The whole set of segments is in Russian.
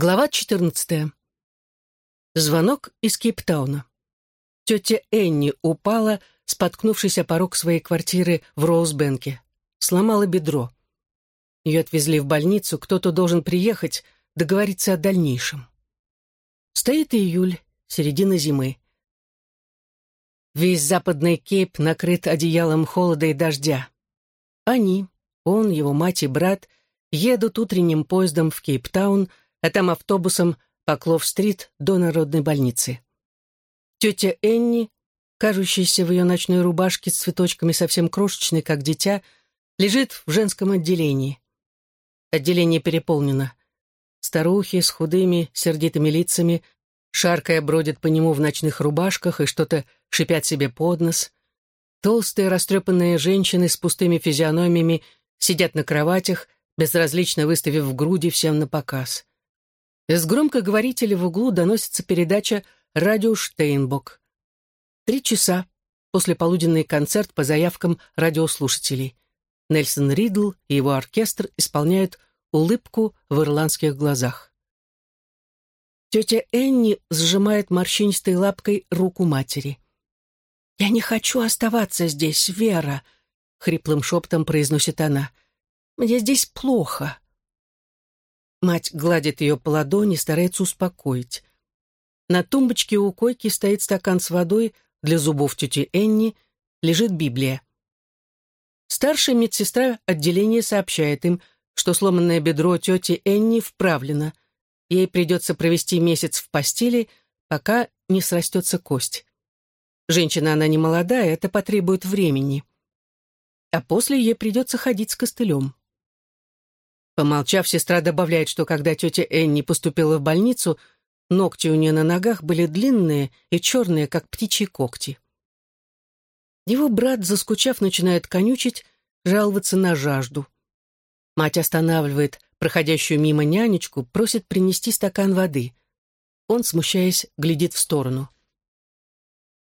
Глава 14. Звонок из Кейптауна. Тетя Энни упала, споткнувшись о порог своей квартиры в Роузбенке. Сломала бедро. Ее отвезли в больницу, кто-то должен приехать, договориться о дальнейшем. Стоит июль, середина зимы. Весь западный Кейп накрыт одеялом холода и дождя. Они, он, его мать и брат, едут утренним поездом в Кейптаун, а там автобусом по Клов-стрит до Народной больницы. Тетя Энни, кажущаяся в ее ночной рубашке с цветочками совсем крошечной, как дитя, лежит в женском отделении. Отделение переполнено. Старухи с худыми, сердитыми лицами, шаркая бродят по нему в ночных рубашках и что-то шипят себе под нос. Толстые растрепанные женщины с пустыми физиономиями сидят на кроватях, безразлично выставив груди всем на показ. Из громкоговорителя в углу доносится передача «Радио Штейнбок». Три часа после полуденный концерт по заявкам радиослушателей. Нельсон Ридл и его оркестр исполняют улыбку в ирландских глазах. Тетя Энни сжимает морщинистой лапкой руку матери. «Я не хочу оставаться здесь, Вера», — хриплым шептом произносит она. «Мне здесь плохо. Мать гладит ее по ладони, старается успокоить. На тумбочке у койки стоит стакан с водой для зубов тети Энни, лежит Библия. Старшая медсестра отделения сообщает им, что сломанное бедро тети Энни вправлено. Ей придется провести месяц в постели, пока не срастется кость. Женщина она не молодая, это потребует времени. А после ей придется ходить с костылем. Помолчав, сестра добавляет, что когда тетя Энни поступила в больницу, ногти у нее на ногах были длинные и черные, как птичьи когти. Его брат, заскучав, начинает конючить, жаловаться на жажду. Мать останавливает проходящую мимо нянечку, просит принести стакан воды. Он, смущаясь, глядит в сторону.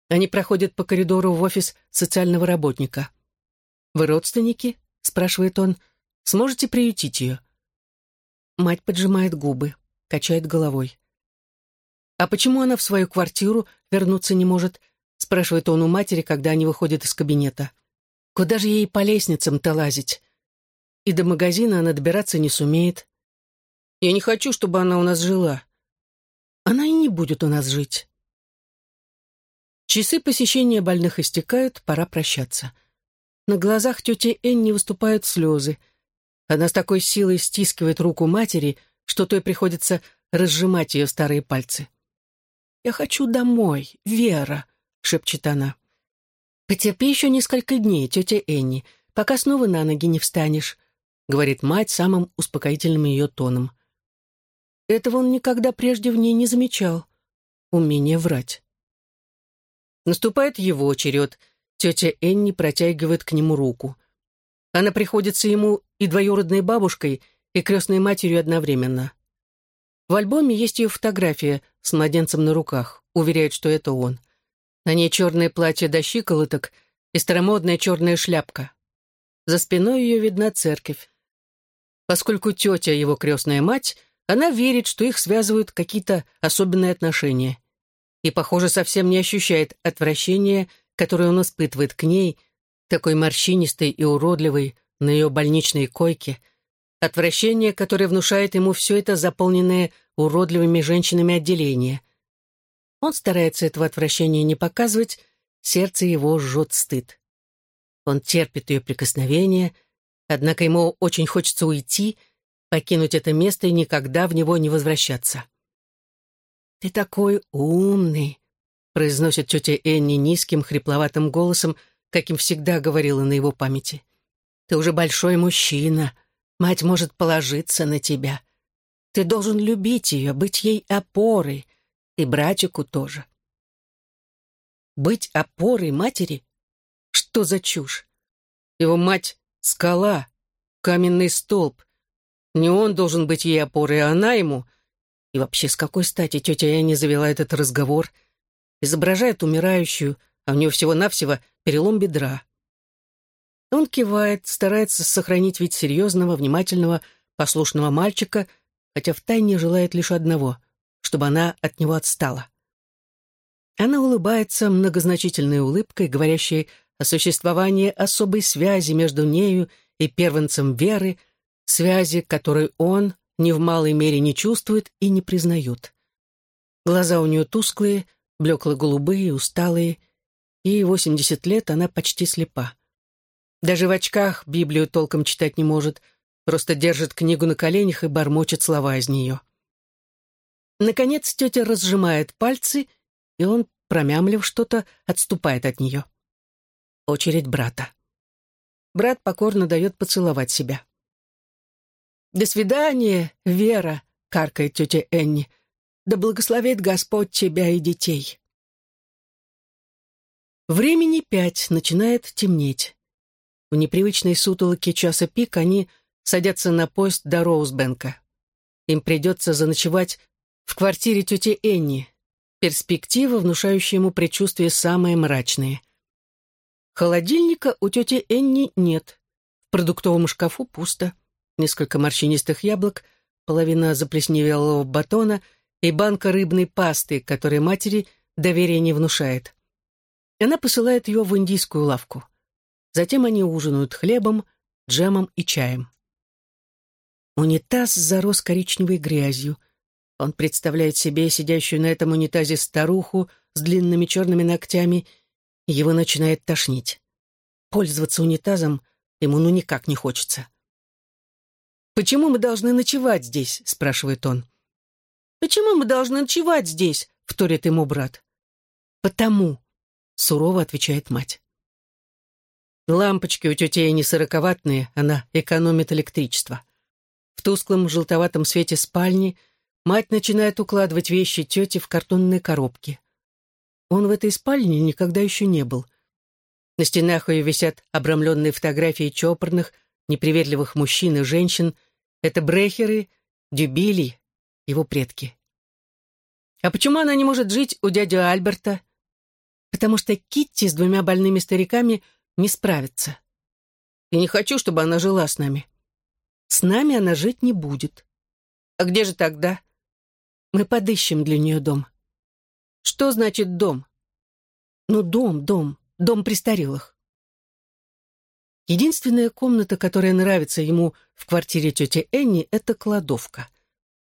Они проходят по коридору в офис социального работника. «Вы родственники?» — спрашивает он. Сможете приютить ее?» Мать поджимает губы, качает головой. «А почему она в свою квартиру вернуться не может?» спрашивает он у матери, когда они выходят из кабинета. «Куда же ей по лестницам-то лазить?» И до магазина она добираться не сумеет. «Я не хочу, чтобы она у нас жила». «Она и не будет у нас жить». Часы посещения больных истекают, пора прощаться. На глазах тети Энни выступают слезы — она с такой силой стискивает руку матери, что той приходится разжимать ее старые пальцы. «Я хочу домой, Вера», — шепчет она. «Потерпи еще несколько дней, тетя Энни, пока снова на ноги не встанешь», — говорит мать самым успокоительным ее тоном. Этого он никогда прежде в ней не замечал. Умение врать. Наступает его черед. Тетя Энни протягивает к нему руку. Она приходится ему и двоюродной бабушкой, и крестной матерью одновременно. В альбоме есть ее фотография с младенцем на руках, уверяет, что это он. На ней черное платье до щиколоток и старомодная черная шляпка. За спиной ее видна церковь. Поскольку тетя его крестная мать, она верит, что их связывают какие-то особенные отношения. И, похоже, совсем не ощущает отвращения, которое он испытывает к ней, такой морщинистой и уродливой, на ее больничной койке, отвращение, которое внушает ему все это заполненное уродливыми женщинами отделение. Он старается этого отвращения не показывать, сердце его жжет стыд. Он терпит ее прикосновение, однако ему очень хочется уйти, покинуть это место и никогда в него не возвращаться. «Ты такой умный», — произносит тетя Энни низким, хрипловатым голосом, каким всегда говорила на его памяти. «Ты уже большой мужчина. Мать может положиться на тебя. Ты должен любить ее, быть ей опорой, и братику тоже». Быть опорой матери? Что за чушь? Его мать — скала, каменный столб. Не он должен быть ей опорой, а она ему. И вообще, с какой стати тетя Яни завела этот разговор? Изображает умирающую, а у нее всего-навсего перелом бедра. Он кивает, старается сохранить вид серьезного, внимательного, послушного мальчика, хотя втайне желает лишь одного — чтобы она от него отстала. Она улыбается многозначительной улыбкой, говорящей о существовании особой связи между нею и первенцем веры, связи, которой он ни в малой мере не чувствует и не признают. Глаза у нее тусклые, блекло-голубые, усталые. Ей 80 лет, она почти слепа. Даже в очках Библию толком читать не может, просто держит книгу на коленях и бормочет слова из нее. Наконец тетя разжимает пальцы, и он, промямлив что-то, отступает от нее. Очередь брата. Брат покорно дает поцеловать себя. «До свидания, Вера!» — каркает тетя Энни. «Да благословит Господь тебя и детей!» Времени пять, начинает темнеть. В непривычной сутолоке часа пик они садятся на поезд до Роузбенка. Им придется заночевать в квартире тети Энни. Перспектива, внушающая ему предчувствие самые мрачные. Холодильника у тети Энни нет. В продуктовом шкафу пусто. Несколько морщинистых яблок, половина заплесневелого батона и банка рыбной пасты, которой матери доверия не внушает. Она посылает ее в индийскую лавку. Затем они ужинают хлебом, джемом и чаем. Унитаз зарос коричневой грязью. Он представляет себе сидящую на этом унитазе старуху с длинными черными ногтями, и его начинает тошнить. Пользоваться унитазом ему ну никак не хочется. «Почему мы должны ночевать здесь?» — спрашивает он. «Почему мы должны ночевать здесь?» — вторит ему брат. «Потому», — сурово отвечает мать. Лампочки у тети не сороковатные, она экономит электричество. В тусклом желтоватом свете спальни Мать начинает укладывать вещи тети в картонные коробки. Он в этой спальне никогда еще не был. На стенах ее висят обрамленные фотографии чопорных, неприветливых мужчин и женщин. Это брехеры, дюбили, его предки. А почему она не может жить у дяди Альберта? Потому что Китти с двумя больными стариками не справится. И не хочу, чтобы она жила с нами. С нами она жить не будет. А где же тогда? Мы подыщем для нее дом. Что значит дом? Ну, дом, дом, дом престарелых. Единственная комната, которая нравится ему в квартире тети Энни, это кладовка.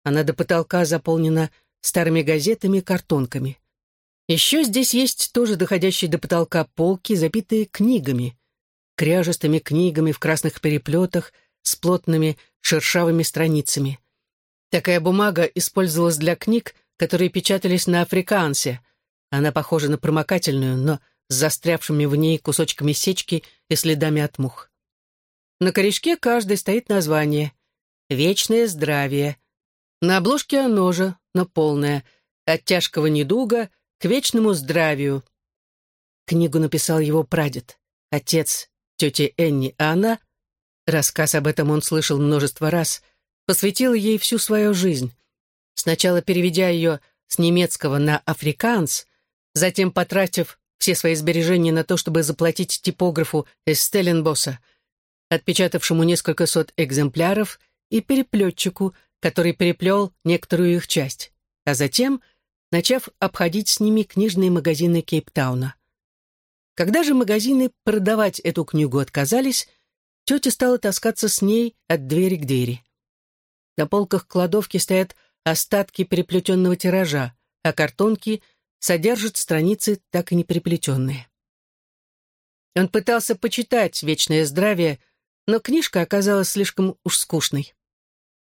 Она до потолка заполнена старыми газетами и картонками. Еще здесь есть тоже доходящие до потолка полки, забитые книгами, кряжестыми книгами в красных переплетах с плотными шершавыми страницами. Такая бумага использовалась для книг, которые печатались на африкансе. Она похожа на промокательную, но с застрявшими в ней кусочками сечки и следами от мух. На корешке каждой стоит название «Вечное здравие». На обложке оно же, но полное, от тяжкого недуга к вечному здравию. Книгу написал его прадед, отец тети Энни, а она, рассказ об этом он слышал множество раз, посвятила ей всю свою жизнь, сначала переведя ее с немецкого на африканс, затем потратив все свои сбережения на то, чтобы заплатить типографу из Стелленбосса, отпечатавшему несколько сот экземпляров, и переплетчику, который переплел некоторую их часть, а затем начав обходить с ними книжные магазины Кейптауна. Когда же магазины продавать эту книгу отказались, тетя стала таскаться с ней от двери к двери. На полках кладовки стоят остатки переплетенного тиража, а картонки содержат страницы, так и не переплетенные. Он пытался почитать «Вечное здравие», но книжка оказалась слишком уж скучной.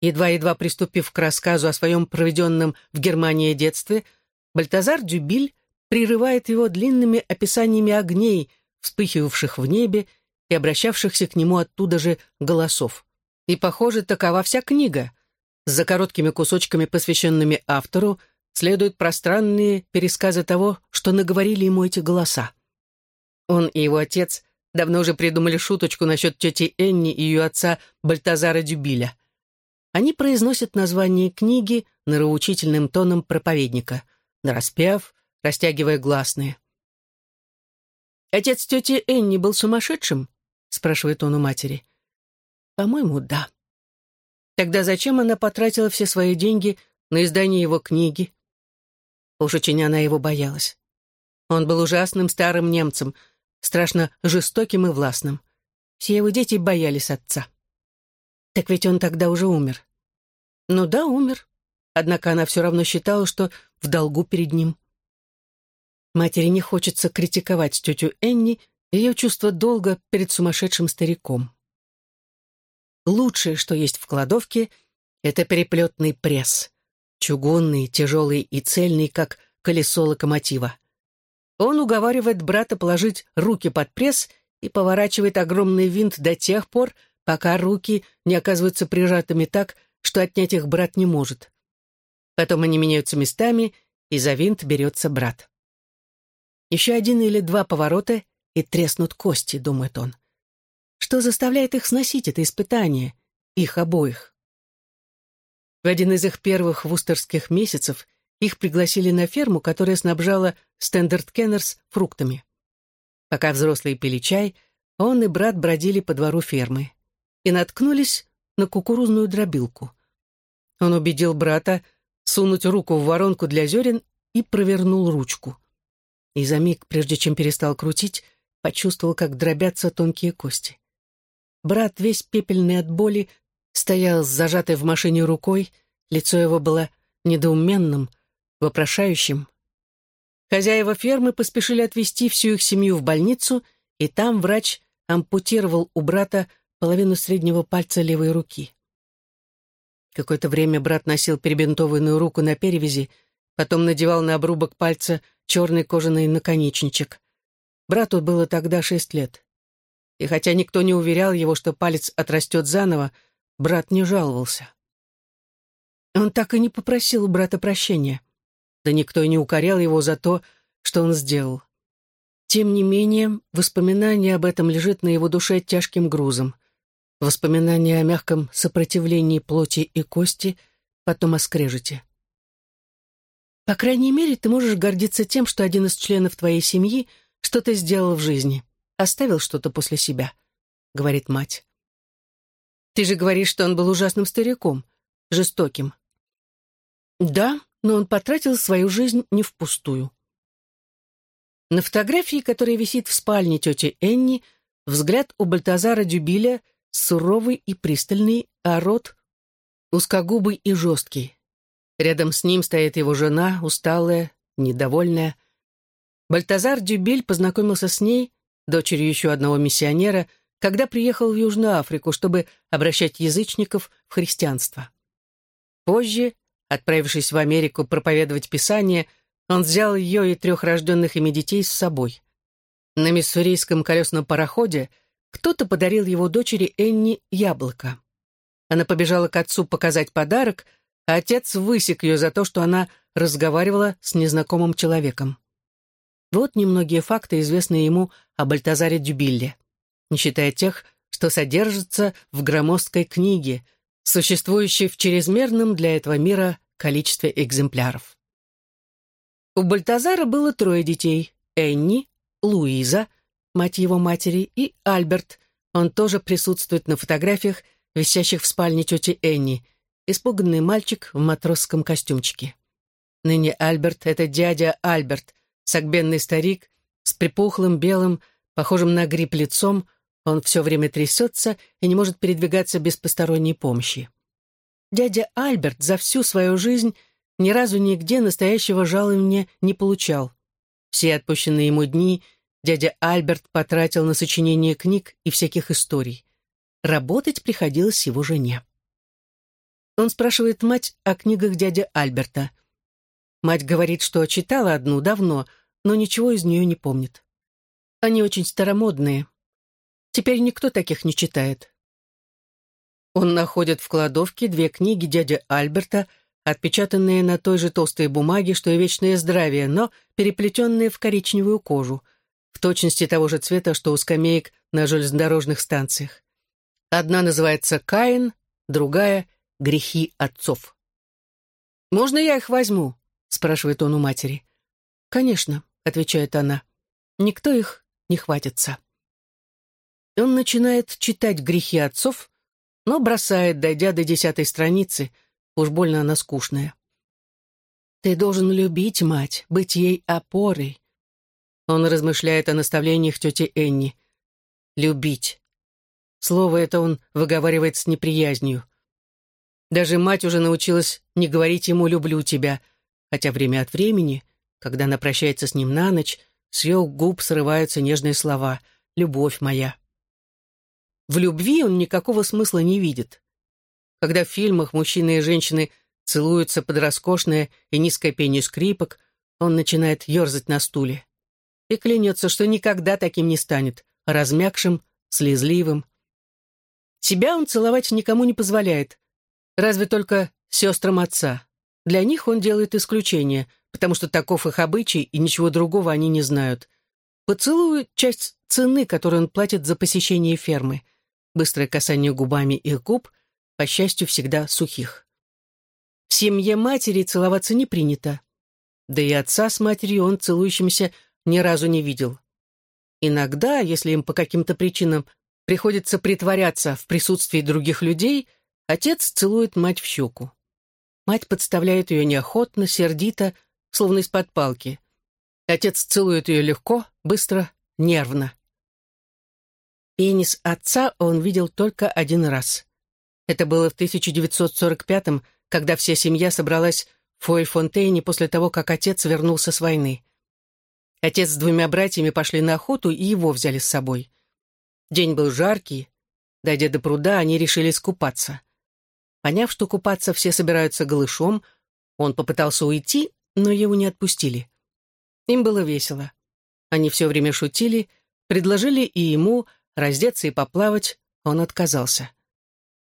Едва-едва приступив к рассказу о своем проведенном в Германии детстве, Бальтазар Дюбиль прерывает его длинными описаниями огней, вспыхивавших в небе и обращавшихся к нему оттуда же голосов. И, похоже, такова вся книга. За короткими кусочками, посвященными автору, следуют пространные пересказы того, что наговорили ему эти голоса. Он и его отец давно уже придумали шуточку насчет тети Энни и ее отца Бальтазара Дюбиля. Они произносят название книги нравоучительным тоном проповедника, нараспев, растягивая гласные. «Отец тети Энни был сумасшедшим?» — спрашивает он у матери. По-моему, да. Тогда зачем она потратила все свои деньги на издание его книги? Уж очень она его боялась. Он был ужасным старым немцем, страшно жестоким и властным. Все его дети боялись отца. Так ведь он тогда уже умер. Ну да, умер. Однако она все равно считала, что в долгу перед ним. Матери не хочется критиковать тетю Энни, ее чувство долга перед сумасшедшим стариком. Лучшее, что есть в кладовке, это переплетный пресс. Чугунный, тяжелый и цельный, как колесо локомотива. Он уговаривает брата положить руки под пресс и поворачивает огромный винт до тех пор, пока руки не оказываются прижатыми так, что отнять их брат не может. Потом они меняются местами, и за винт берется брат. Еще один или два поворота, и треснут кости, думает он. Что заставляет их сносить это испытание, их обоих? В один из их первых вустерских месяцев их пригласили на ферму, которая снабжала Стендарт Кеннерс фруктами. Пока взрослые пили чай, он и брат бродили по двору фермы и наткнулись на кукурузную дробилку. Он убедил брата сунуть руку в воронку для зерен и провернул ручку. И за миг, прежде чем перестал крутить, почувствовал, как дробятся тонкие кости. Брат, весь пепельный от боли, стоял с зажатой в машине рукой, лицо его было недоуменным, вопрошающим. Хозяева фермы поспешили отвезти всю их семью в больницу, и там врач ампутировал у брата половину среднего пальца левой руки. Какое-то время брат носил перебинтованную руку на перевязи, потом надевал на обрубок пальца черный кожаный наконечничек. Брату было тогда шесть лет. И хотя никто не уверял его, что палец отрастет заново, брат не жаловался. Он так и не попросил у брата прощения. Да никто и не укорял его за то, что он сделал. Тем не менее, воспоминание об этом лежит на его душе тяжким грузом. Воспоминание о мягком сопротивлении плоти и кости, потом о. По крайней мере, ты можешь гордиться тем, что один из членов твоей семьи — что ты сделал в жизни? Оставил что-то после себя?» — говорит мать. «Ты же говоришь, что он был ужасным стариком, жестоким». «Да, но он потратил свою жизнь не впустую». На фотографии, которая висит в спальне тети Энни, взгляд у Бальтазара Дюбиля суровый и пристальный, а рот узкогубый и жесткий. Рядом с ним стоит его жена, усталая, недовольная. Бальтазар Дюбель познакомился с ней, дочерью еще одного миссионера, когда приехал в Южную Африку, чтобы обращать язычников в христианство. Позже, отправившись в Америку проповедовать Писание, он взял ее и трех рожденных ими детей с собой. На миссурийском колесном пароходе кто-то подарил его дочери Энни яблоко. Она побежала к отцу показать подарок, а отец высек ее за то, что она разговаривала с незнакомым человеком. Вот немногие факты, известные ему о Бальтазаре Дюбилле, не считая тех, что содержатся в громоздкой книге, существующей в чрезмерном для этого мира количестве экземпляров. У Бальтазара было трое детей — Энни, Луиза, мать его матери, и Альберт. Он тоже присутствует на фотографиях, висящих в спальне тети Энни, испуганный мальчик в матросском костюмчике. Ныне Альберт — это дядя Альберт, Согбенный старик с припухлым белым, похожим на гриб лицом, он все время трясется и не может передвигаться без посторонней помощи. Дядя Альберт за всю свою жизнь ни разу нигде настоящего жалования не получал. Все отпущенные ему дни дядя Альберт потратил на сочинение книг и всяких историй. Работать приходилось его жене. Он спрашивает мать о книгах дяди Альберта. Мать говорит, что читала одну давно — но ничего из нее не помнит. Они очень старомодные. Теперь никто таких не читает. Он находит в кладовке две книги дяди Альберта, отпечатанные на той же толстой бумаге, что и «Вечное здравие», но переплетенные в коричневую кожу, в точности того же цвета, что у скамеек на железнодорожных станциях. Одна называется «Каин», другая — «Грехи отцов». «Можно я их возьму?» — спрашивает он у матери. «Конечно», — отвечает она. «Никто их не хватится». Он начинает читать грехи отцов, но бросает, дойдя до десятой страницы, уж больно она скучная. «Ты должен любить мать, быть ей опорой». Он размышляет о наставлениях тети Энни. «Любить». Слово это он выговаривает с неприязнью. Даже мать уже научилась не говорить ему «люблю тебя», хотя время от времени, когда она прощается с ним на ночь, с ее губ срываются нежные слова «любовь моя». В любви он никакого смысла не видит. Когда в фильмах мужчины и женщины целуются под роскошное и низкое пение скрипок, он начинает ерзать на стуле. И клянется, что никогда таким не станет, размягшим, слезливым. Себя он целовать никому не позволяет, разве только сестрам отца. Для них он делает исключение, потому что таков их обычай, и ничего другого они не знают. Поцелуй — часть цены, которую он платит за посещение фермы. Быстрое касание губами их губ, по счастью, всегда сухих. В семье матери целоваться не принято. Да и отца с матерью он целующимся ни разу не видел. Иногда, если им по каким-то причинам приходится притворяться в присутствии других людей, отец целует мать в щеку. Мать подставляет ее неохотно, сердито, словно из-под палки. Отец целует ее легко, быстро, нервно. Пенис отца он видел только один раз. Это было в 1945-м, когда вся семья собралась в Фойфонтейне после того, как отец вернулся с войны. Отец с двумя братьями пошли на охоту и его взяли с собой. День был жаркий. Дойдя до пруда, они решили искупаться. Поняв, что купаться все собираются голышом, он попытался уйти, но его не отпустили. Им было весело. Они все время шутили, предложили и ему раздеться и поплавать, он отказался.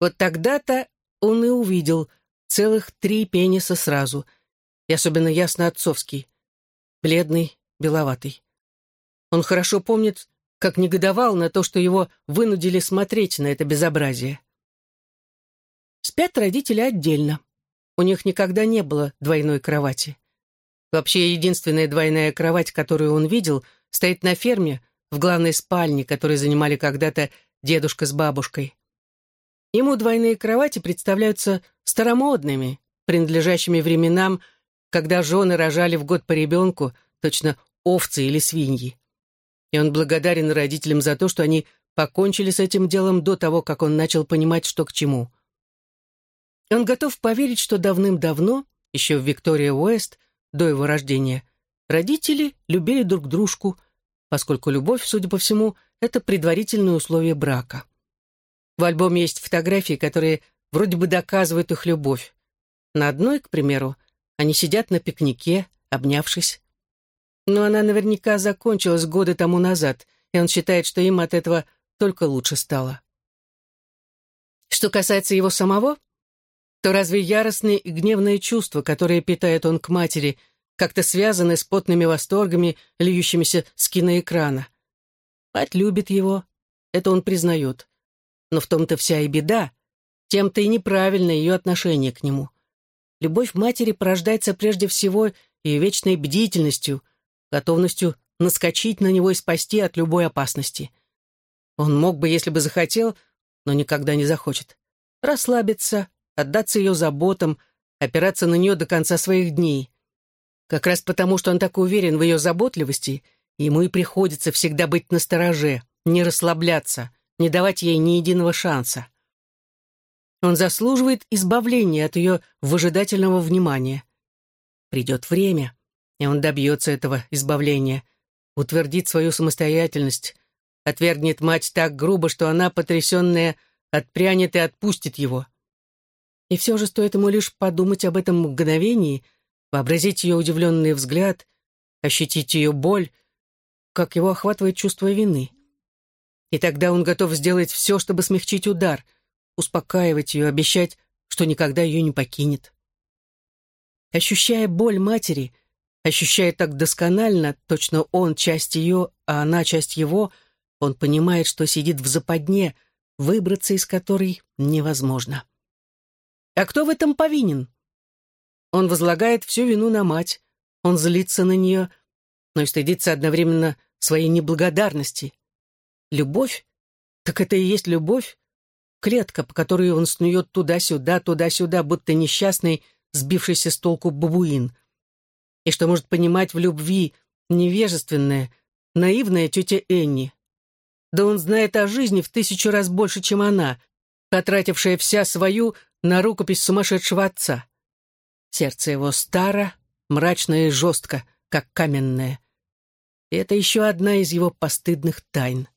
Вот тогда-то он и увидел целых три пениса сразу, и особенно ясно отцовский, бледный, беловатый. Он хорошо помнит, как негодовал на то, что его вынудили смотреть на это безобразие. Спят родители отдельно. У них никогда не было двойной кровати. Вообще, единственная двойная кровать, которую он видел, стоит на ферме, в главной спальне, которую занимали когда-то дедушка с бабушкой. Ему двойные кровати представляются старомодными, принадлежащими временам, когда жены рожали в год по ребенку, точно овцы или свиньи. И он благодарен родителям за то, что они покончили с этим делом до того, как он начал понимать, что к чему. Он готов поверить, что давным-давно, еще в Виктория Уэст, до его рождения, родители любили друг дружку, поскольку любовь, судя по всему, это предварительное условие брака. В альбоме есть фотографии, которые вроде бы доказывают их любовь. На одной, к примеру, они сидят на пикнике, обнявшись. Но она наверняка закончилась годы тому назад, и он считает, что им от этого только лучше стало. Что касается его самого, то разве яростные и гневные чувства, которые питает он к матери, как-то связаны с потными восторгами, льющимися с киноэкрана? Мать любит его, это он признает. Но в том-то вся и беда, тем-то и неправильно ее отношение к нему. Любовь матери порождается прежде всего и вечной бдительностью, готовностью наскочить на него и спасти от любой опасности. Он мог бы, если бы захотел, но никогда не захочет. Расслабиться, отдаться ее заботам, опираться на нее до конца своих дней. Как раз потому, что он так уверен в ее заботливости, ему и приходится всегда быть настороже, не расслабляться, не давать ей ни единого шанса. Он заслуживает избавления от ее выжидательного внимания. Придет время, и он добьется этого избавления, утвердит свою самостоятельность, отвергнет мать так грубо, что она, потрясенная, отпрянет и отпустит его. И все же стоит ему лишь подумать об этом мгновении, вообразить ее удивленный взгляд, ощутить ее боль, как его охватывает чувство вины. И тогда он готов сделать все, чтобы смягчить удар, успокаивать ее, обещать, что никогда ее не покинет. Ощущая боль матери, ощущая так досконально, точно он часть ее, а она часть его, он понимает, что сидит в западне, выбраться из которой невозможно. А кто в этом повинен? Он возлагает всю вину на мать, он злится на нее, но и стыдится одновременно своей неблагодарности. Любовь? Так это и есть любовь? клетка, по которой он снует туда-сюда, туда-сюда, будто несчастный, сбившийся с толку бабуин. И что может понимать в любви невежественная, наивная тетя Энни. Да он знает о жизни в тысячу раз больше, чем она, потратившая вся свою на рукопись сумасшедшего отца. Сердце его старо, мрачно и жестко, как каменное. И это еще одна из его постыдных тайн.